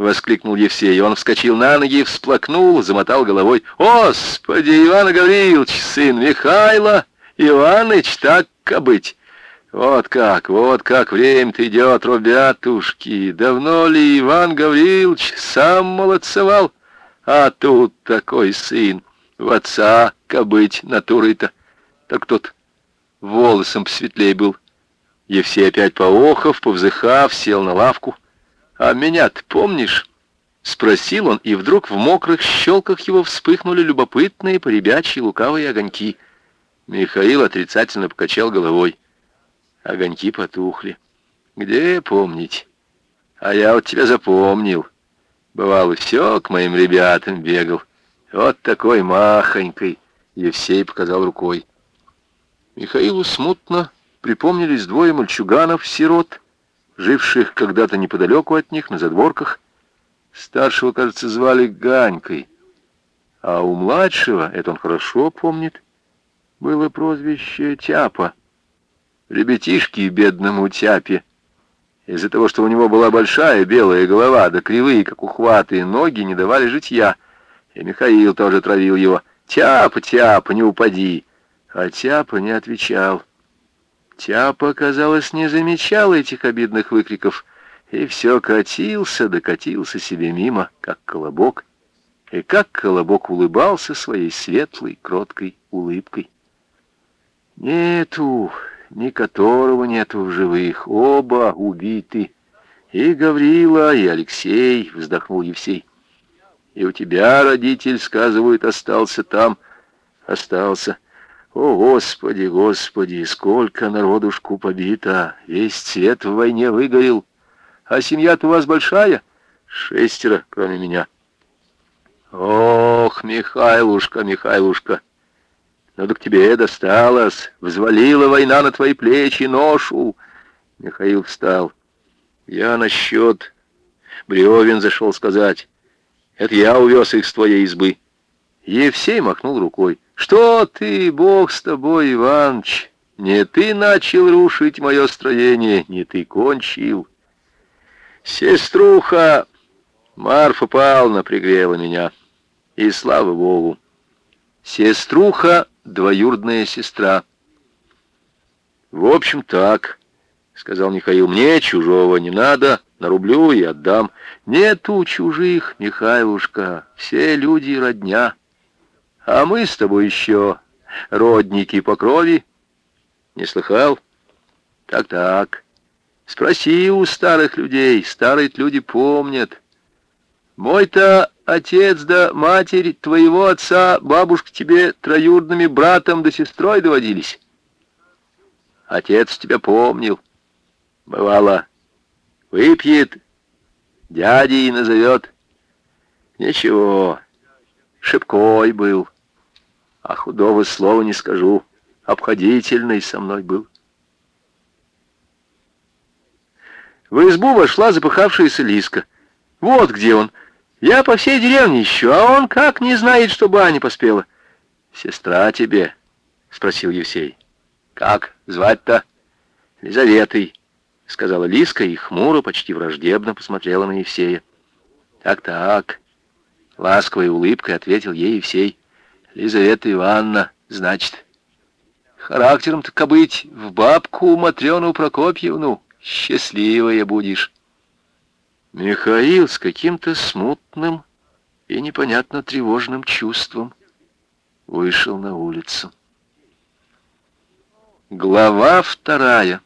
воскликнул Евсей. Он вскочил на ноги, всплакнул, замотал головой. «Господи, Иван Гаврилович, сын Михайла! Иваныч, так быть!» Вот как, вот как время-то идет, ребятушки. Давно ли Иван Гаврилович сам молодцевал? А тут такой сын, в отца кобыть натурой-то. Так тот волосом посветлей был. Евсей опять поохов, повзыхав, сел на лавку. «А меня ты помнишь?» — спросил он, и вдруг в мокрых щелках его вспыхнули любопытные, поребячьи, лукавые огоньки. Михаил отрицательно покачал головой. Огоньки потухли. «Где помнить? А я вот тебя запомнил. Бывало, все к моим ребятам бегал. Вот такой махонькой!» Евсей показал рукой. Михаилу смутно припомнились двое мальчуганов-сирот, живших когда-то неподалеку от них, на задворках. Старшего, кажется, звали Ганькой, а у младшего, это он хорошо помнит, было прозвище Тяпа. Ребятишки бедному Тяпе, из-за того, что у него была большая белая голова, да кривые, как ухваты, ноги не давали житья. И Михаил тоже травил его. «Тяпа, Тяпа, не упади!» А Тяпа не отвечал. Тяпа, казалось, не замечал этих обидных выкриков, и все катился, докатился себе мимо, как колобок, и как колобок улыбался своей светлой, кроткой улыбкой. Нету, ни которого нету в живых, оба убиты. И Гаврила, и Алексей, вздохнул Евсей. И у тебя, родитель, сказывают, остался там, остался. О, Господи, Господи, сколько народушку побито, весь цвет в войне выгорел. А семья-то у вас большая? Шестеро, кроме меня. Ох, Михайлушка, Михайлушка, ну так тебе досталось, взвалила война на твои плечи ношу. Михаил встал. Я насчет бревен зашел сказать. Это я увез их с твоей избы. Евсей махнул рукой. «Что ты, Бог с тобой, Иваныч? Не ты начал рушить мое строение, не ты кончил. Сеструха Марфа Павловна пригрела меня, и слава Богу. Сеструха — двоюродная сестра». «В общем, так», — сказал Михаил, — «мне чужого не надо, нарублю и отдам». «Нету чужих, Михайлушка, все люди родня». А мы с тобой еще родники по крови. Не слыхал? Так-так. Спроси у старых людей, старые люди помнят. Мой-то отец да матерь твоего отца, бабушка тебе троюродными братом да сестрой доводились. Отец тебя помнил. Бывало, выпьет, дядей назовет. Ничего, шибкой был. А худого слова не скажу, обходительный со мной был. В избу вошла запыхавшаяся Лиска. Вот где он. Я по всей деревне ищу, а он как не знает, что баня поспела. Сестра тебе, спросил Евсей. Как звать-то? Лизаветой, сказала Лиска и хмуро, почти враждебно посмотрела на Евсея. Так-так, ласковой улыбкой ответил ей Евсей. Лизавета Ивановна, значит. Характером-то кобыть в бабку Матрёну Прокопьевну. Счастливая будешь. Михаил с каким-то смутным и непонятно тревожным чувством вышел на улицу. Глава вторая.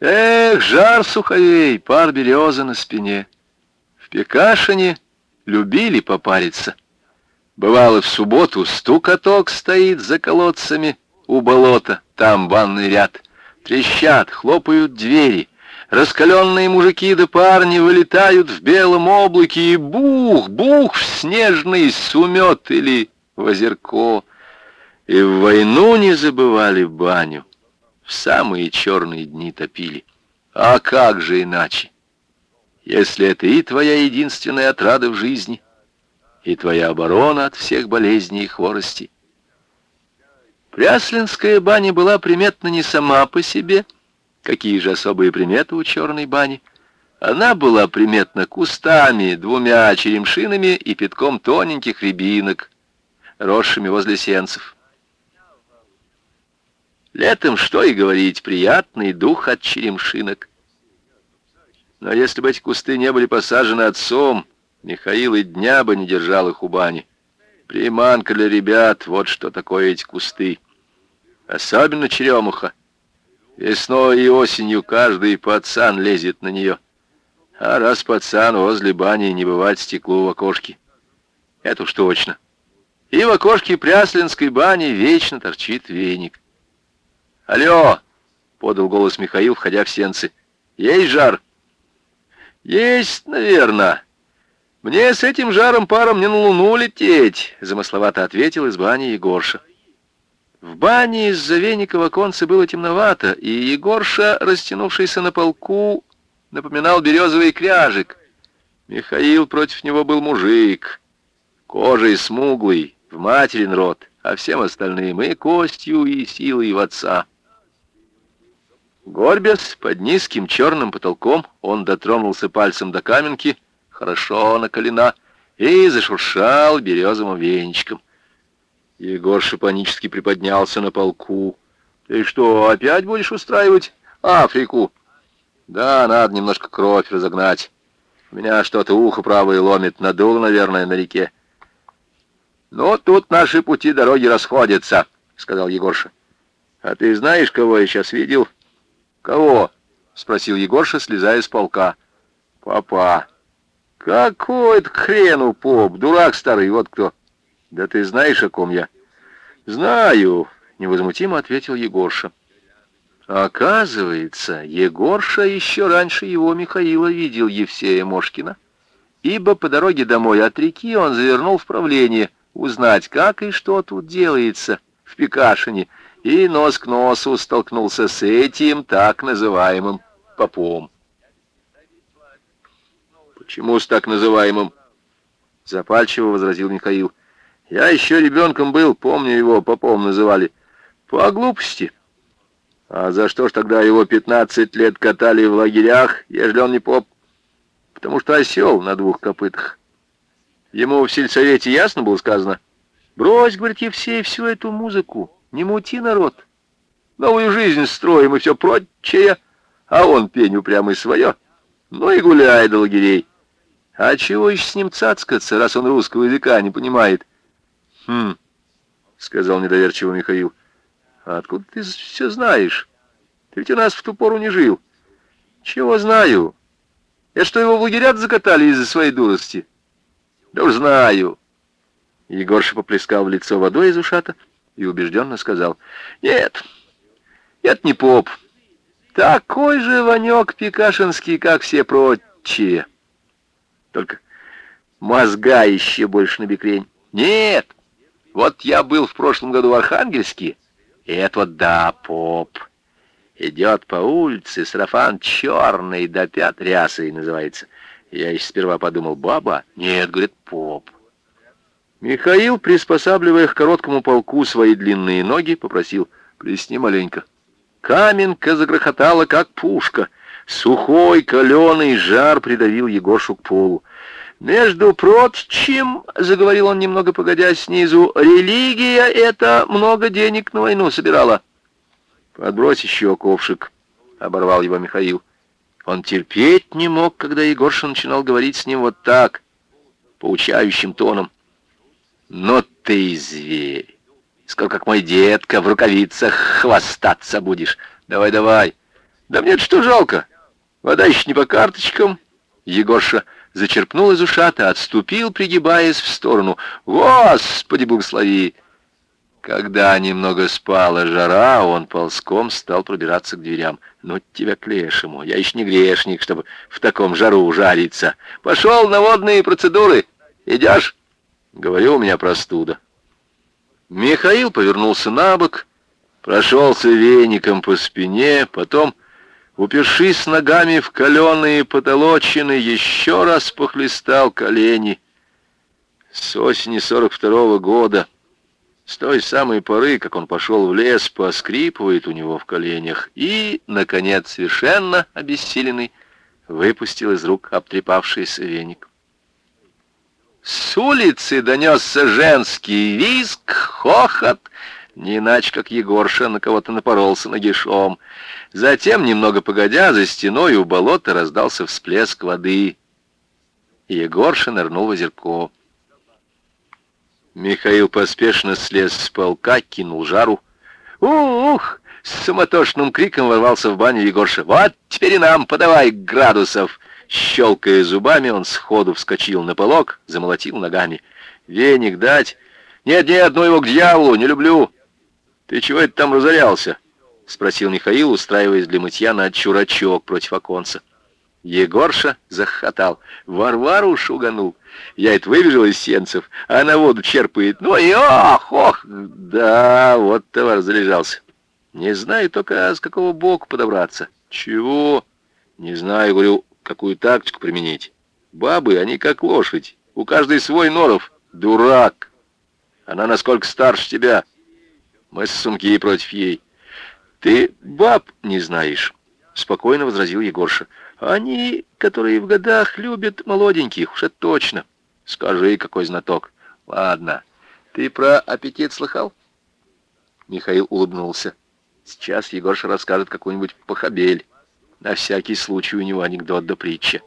Эх, жар суховей, пар березы на спине. В Пекашине любили попариться. Бывало, в субботу стукоток стоит за колодцами у болота, там ванный ряд. Трещат, хлопают двери. Раскаленные мужики да парни вылетают в белом облаке и бух, бух в снежный сумет или в озерко. И в войну не забывали баню. В самые черные дни топили. А как же иначе? Если это и твоя единственная отрада в жизни — и твоя оборона от всех болезней и хворостей. Пряслинская баня была приметна не сама по себе, какие же особые приметы у черной бани, Она была приметна кустами, двумя черемшинами и пятком тоненьких рябинок, росшими возле сенцев. Летом, что и говорить, приятный дух от черемшинок. Но если бы эти кусты не были посажены отцом, Михаил и дня бы не держал их у бани. Приманка для ребят, вот что такое эти кусты. Особенно черемуха. Весной и осенью каждый пацан лезет на нее. А раз пацан возле бани, не бывает стеклу в окошке. Это уж точно. И в окошке Пряслинской бани вечно торчит веник. «Алло!» — подал голос Михаил, входя в сенцы. «Есть жар?» «Есть, наверное. Мне с этим жаром паром не на луну лететь», — замысловато ответил из бани Егорша. В бане из-за веника оконце было темновато, и Егорша, растянувшийся на полку, напоминал березовый кряжик. Михаил против него был мужик, кожей смуглый, в материн рот, а всем остальным и костью, и силой в отца. Горбясь под низким черным потолком, он дотронулся пальцем до каменки, хорошо наколена, и зашуршал березовым венчиком. Егорша панически приподнялся на полку. «Ты что, опять будешь устраивать Африку?» Да, надо немножко кровь разогнать. У меня что-то ухо правое ломит, надуло, наверное, на реке. Ну, тут наши пути дороги расходятся, сказал Егорша. А ты знаешь, кого я сейчас видел? Кого? Спросил Егорша, слезая с полка. Папа. Какой это хрену поп, дурак старый, вот кто. Да ты знаешь, о ком я? Знаю, невозмутимо ответил Егорша. Оказывается, Егорша еще раньше его Михаила видел Евсея Мошкина, ибо по дороге домой от реки он завернул в правление узнать, как и что тут делается в Пекашине, и нос к носу столкнулся с этим так называемым попом. «Почему с так называемым?» — запальчиво возразил Михаил. «Я еще ребенком был, помню его, попом называли. По глупости». А за что ж тогда его пятнадцать лет катали в лагерях, ежели он не поп? Потому что осел на двух копытах. Ему в сельсовете ясно было сказано? Брось, говорит Евсей, всю эту музыку, не мути народ. Новую жизнь строим и все прочее. А он пень упрямый свое. Ну и гуляй до лагерей. А чего еще с ним цацкаться, раз он русского языка не понимает? Хм, сказал недоверчиво Михаил. А откуда ты все знаешь? Ты ведь у нас в ту пору не жил. Чего знаю? Я что, его в лагерят закатали из-за своей дурости? Да уж знаю. Егорша поплескал в лицо водой из ушата и убежденно сказал, «Нет, это не поп. Такой же Ванек Пикашинский, как все прочие. Только мозга еще больше на бекрень. Нет, вот я был в прошлом году в Архангельске, это вот да, поп. Идет по улице, сарафан черный, до пят рясой называется. Я еще сперва подумал, баба? Нет, говорит, поп. Михаил, приспосабливая к короткому полку свои длинные ноги, попросил, плесни маленько. Каменка загрохотала, как пушка. Сухой, каленый жар придавил Егоршу к полу. «Между прочим, — заговорил он немного погодя снизу, — религия — это много денег на войну собирала». «Подбрось еще ковшик», — оборвал его Михаил. Он терпеть не мог, когда Егорша начинал говорить с ним вот так, поучающим тоном. «Но ты зверь! Сколько как мой детка в рукавицах хвастаться будешь! Давай, давай! Да мне что жалко! Вода еще не по карточкам!» Егорша зачерпнул из ушата, отступил, пригибаясь в сторону. «Господи, благослови!» Когда немного спала жара, он ползком стал пробираться к дверям. «Ну тебя к лешему! Я еще не грешник, чтобы в таком жару жариться! Пошел на водные процедуры! Идешь?» Говорю, у меня простуда. Михаил повернулся на бок, прошелся веником по спине, потом упершись ногами в каленые потолочины, еще раз похлестал колени. С осени сорок второго года, с той самой поры, как он пошел в лес, поскрипывает у него в коленях, и, наконец, совершенно обессиленный, выпустил из рук обтрепавшийся веник. С улицы донесся женский визг, хохот, не иначе, как Егорша на кого-то напоролся нагишом. Затем, немного погодя, за стеной у болота раздался всплеск воды. Егорша нырнул в озерко. Михаил поспешно слез с полка, кинул жару. «Ух!» — с суматошным криком ворвался в баню Егорша. «Вот теперь и нам подавай градусов!» Щелкая зубами, он сходу вскочил на полок, замолотил ногами. «Веник дать?» «Нет-нет, ну его к дьяволу, не люблю!» «Ты чего это там разорялся?» — спросил Михаил, устраиваясь для мытья на чурачок против оконца. Егорша захохотал. Варвару шуганул. Я это выбежал из сенцев, а на воду черпает. Ну и ох, ох! Да, вот товар залежался. Не знаю только, с какого боку подобраться. Чего? Не знаю, говорю, какую тактику применить. Бабы, они как лошадь. У каждой свой норов. Дурак. Она насколько старше тебя. Мы с сумки против ей. Ты баб не знаешь, спокойно возразил Егорша. Они, которые в годах любят молоденьких, уж это точно. Скажи, какой знаток. Ладно, ты про аппетит слыхал? Михаил улыбнулся. Сейчас Егорша расскажет какую-нибудь похабель. На всякий случай у него анекдот да притча.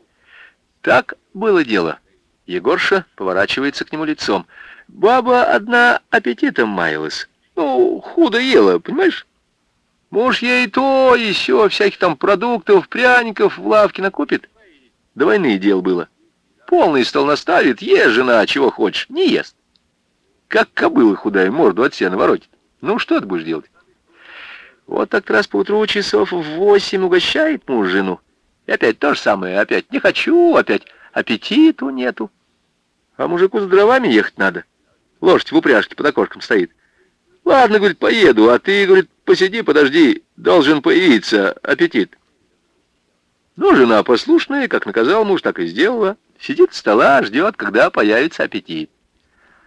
Так было дело. Егорша поворачивается к нему лицом. Баба одна аппетитом маялась. Ну, худо ела, понимаешь? Муж ей то, еще, всяких там продуктов, пряников в лавке накупит. До войны дел было. Полный стол наставит, ешь, жена, чего хочешь, не ест. Как кобыла худая, морду от сена воротит. Ну, что ты будешь делать? Вот так раз поутру часов в восемь угощает муж жену. И опять то же самое, опять не хочу, опять аппетиту нету. А мужику с дровами ехать надо. Лошадь в упряжке под окошком стоит. Ладно, говорит, поеду, а ты, говорит, посиди, подожди, должен появиться аппетит. Ну, жена послушная, как наказал муж, так и сделала. Сидит у стола, ждет, когда появится аппетит.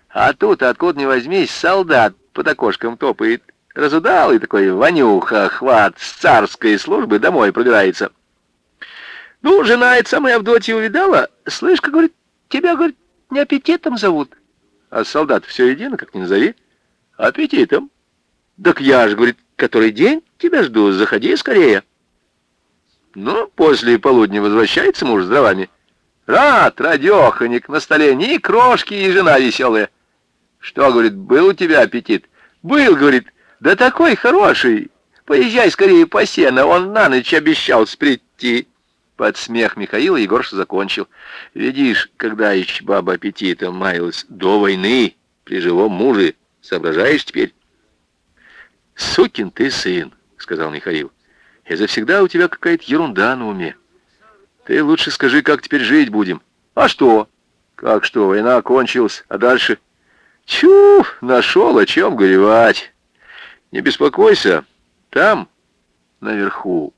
А тут, откуда ни возьмись, солдат под окошком топает. Разудалый такой вонюха, хват с царской службы домой пробирается. Ну, жена эта самая Авдотья увидала. Слышь, говорит, тебя, говорит, не аппетитом зовут. А солдат все едино, как ни назови. Аппетитом. Так я же, говорит, который день тебя жду, заходи скорее. Ну, после полудня возвращается муж с дровами. Рад, радеханик, на столе ни крошки и жена веселая. Что, говорит, был у тебя аппетит? Был, говорит, да такой хороший. Поезжай скорее по сено, он на ночь обещал сприйти. Под смех Михаила Егорша закончил. Видишь, когда еще баба аппетитом маялась до войны при живом муже, Соображаешь теперь? «Сукин ты сын», — сказал Михаил. «И завсегда у тебя какая-то ерунда на уме. Ты лучше скажи, как теперь жить будем». «А что?» «Как что? Война кончилась. А дальше?» «Чу! Нашел, о чем горевать. Не беспокойся. Там, наверху,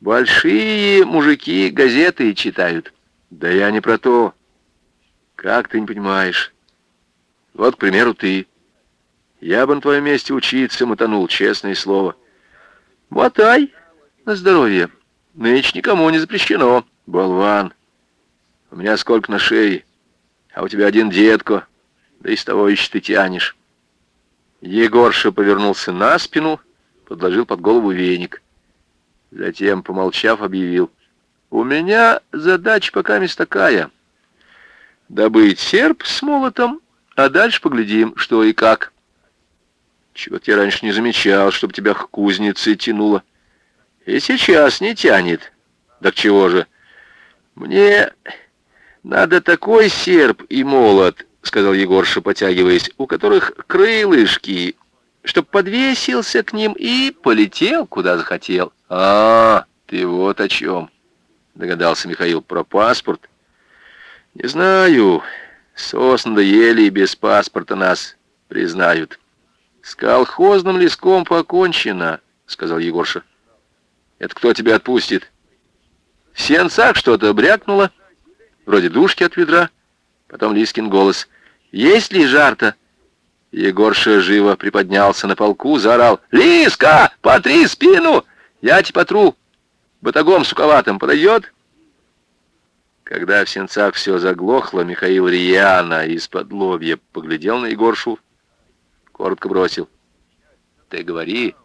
большие мужики газеты читают. Да я не про то. Как ты не понимаешь? Вот, к примеру, ты». Я бы на твоем месте учиться мотанул, честное слово. Мотай на здоровье. Нынче никому не запрещено. Болван. У меня сколько на шее, а у тебя один детко. Да и с того еще ты тянешь. Егорша повернулся на спину, подложил под голову веник. Затем, помолчав, объявил. «У меня задача пока мест такая. Добыть серп с молотом, а дальше поглядим, что и как». Чего-то я раньше не замечал, чтобы тебя к кузнице тянуло. И сейчас не тянет. Так чего же? Мне надо такой серп и молот, сказал Егорша, потягиваясь, у которых крылышки, чтоб подвесился к ним и полетел, куда захотел. А, ты вот о чем, догадался Михаил, про паспорт. Не знаю, сосны доели и без паспорта нас признают. «С колхозным леском покончено», — сказал Егорша. «Это кто тебя отпустит?» В сенцах что-то брякнуло, вроде душки от ведра. Потом Лискин голос. «Есть ли жарта?» Егорша живо приподнялся на полку, заорал. «Лиска, потри спину! Я тебе потру! Батагом суковатым подойдет?» Когда в сенцах все заглохло, Михаил Рьяна из-под лобья поглядел на Егоршу, коротко бросил. «Ты говори,